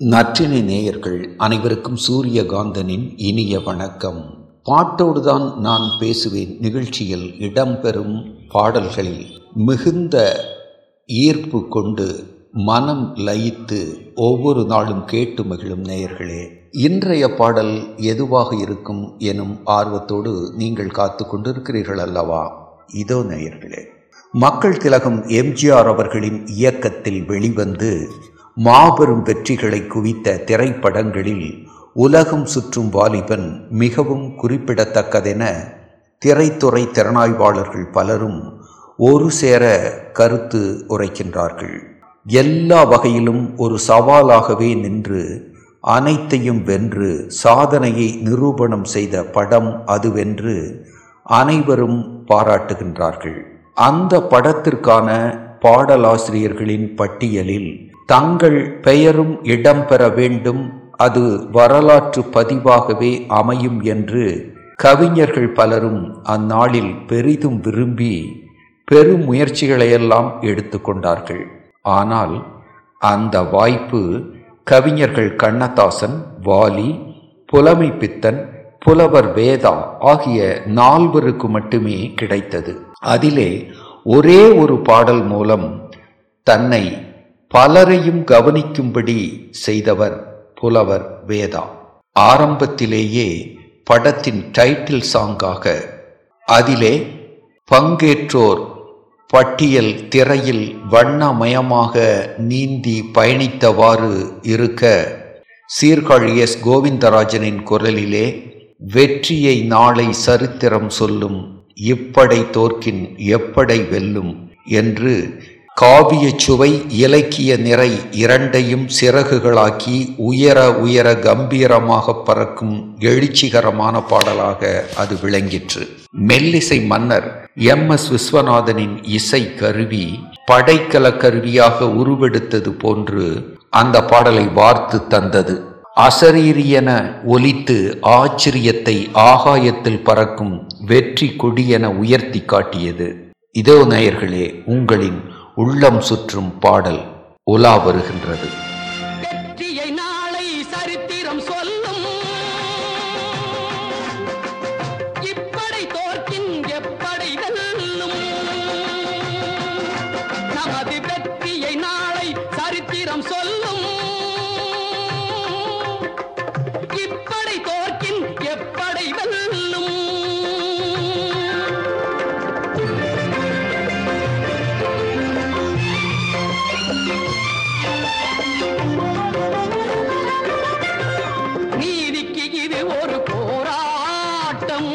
நற்றினை நேயர்கள் அனைவருக்கும் சூரியகாந்தனின் இனிய வணக்கம். பாட்டோடுதான் நான் பேசுவேன் நிகழ்ச்சியில் இடம்பெறும் பாடல்களில் மிகுந்த ஈர்ப்பு கொண்டு மனம் லயித்து ஒவ்வொரு நாளும் கேட்டு மகிழும் நேயர்களே இன்றைய பாடல் எதுவாக இருக்கும் எனும் ஆர்வத்தோடு நீங்கள் காத்து கொண்டிருக்கிறீர்கள் அல்லவா? இதோ நேயர்களே மக்கள் திலகம் எம்ஜிஆர் அவர்களின் இயக்கத்தில் வெளிவந்து மாபெரும் வெற்றிகளை குவித்த திரைப்படங்களில் உலகம் சுற்றும் வாலிபன் மிகவும் குறிப்பிடத்தக்கதென திரைத்துறை திறனாய்வாளர்கள் பலரும் ஒரு சேர கருத்து உரைக்கின்றார்கள். எல்லா வகையிலும் ஒரு சவாலாகவே நின்று அனைத்தையும் வென்று சாதனையை நிரூபணம் செய்த படம் அதுவென்று அனைவரும் பாராட்டுகின்றார்கள். அந்த படத்திற்கான பாடலாசிரியர்களின் பட்டியலில் தங்கள் பெயரும் இடம்பெற வேண்டும். அது வரலாற்று பதிவாகவே அமையும் என்று கவிஞர்கள் பலரும் அந்நாளில் பெரிதும் விரும்பி பெரும் முயற்சிகளையெல்லாம் எடுத்துக்கொண்டார்கள் ஆனால் அந்த வாய்ப்பு கவிஞர்கள் கண்ணதாசன் வாலி புலமை பித்தன் புலவர் வேதா ஆகிய நால்வருக்கு மட்டுமே கிடைத்தது. அதிலே ஒரே ஒரு பாடல் மூலம் தன்னை பலரையும் கவனிக்கும்படி செய்தவர் புலவர் வேதா. ஆரம்பத்திலேயே படத்தின் டைட்டில் சாங்காக அதிலே பங்கேற்றோர் பட்டியல் திரையில் வண்ணமயமாக நீந்தி பயணித்தவாறு இருக்க சீர்காழி எஸ். கோவிந்தராஜனின் குரலிலே வெற்றியை நாளை சரித்திரம் சொல்லும் இப்படை தோற்கின் எப்படை வெல்லும்? என்று காவிய சுவை இலக்கிய நிறை இரண்டையும் சிறகுகளாக்கி உயர உயர கம்பீரமாக பறக்கும் எழுச்சிகரமான பாடலாக அது விளங்கிற்று. மெல்லிசை மன்னர் எம். எஸ். விஸ்வநாதனின் இசை கருவி படைக்கல கருவியாக உருவெடுத்தது போன்று அந்த பாடலை வார்த்து தந்தது. அசரீரியன ஒலித்து ஆச்சரியத்தை ஆகாயத்தில் பறக்கும் வெற்றி கொடியென உயர்த்தி காட்டியது. இதோ நேயர்களே உங்களின் உள்ளம் சுற்றும் பாடல் உலா வருகின்றது. வெற்றியை நாளை சொல்லும். ஒரு போராட்டம்.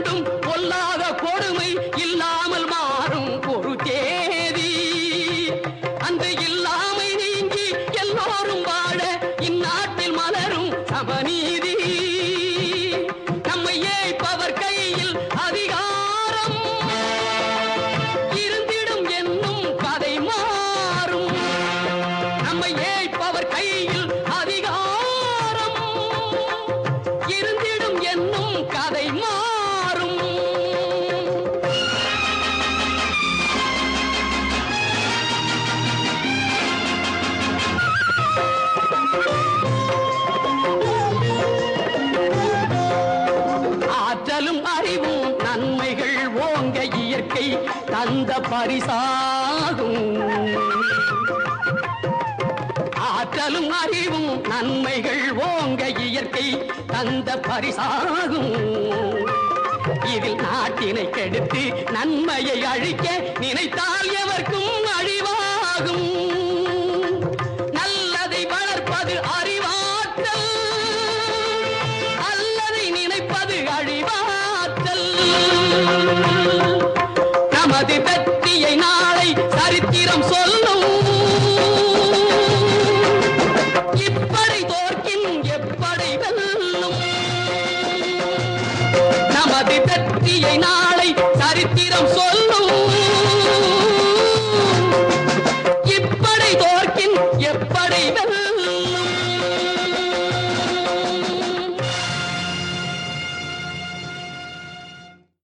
வல்லோர்கள் பொல்லாத கொடுமை இல்லாமல் மாறும் ஒரு தேதி. அந்த இல்லாமை நீங்கி எல்லோரும் வாழ இந்நாட்டு தந்த பரிசாகும். ஆற்றலும் அறிவும் நன்மைகள் ஓங்க இயற்கை தந்த பரிசாகும். இதில் நாட்டினை கெடுத்து நன்மையை அழிக்க நினைத்தால் எவர்க்கும் அழிவாகும். நல்லதை வளர்ப்பது அறிவாற்றல். அல்லதை நினைப்பது அழிவாற்றல். நமது கதையை நாளை சரித்திரம் சொல்லும். இப்படை தோற்கின் எப்படை வெல்லும்? நமது வெற்றியை நாளை சரித்திரம் சொல்லும்.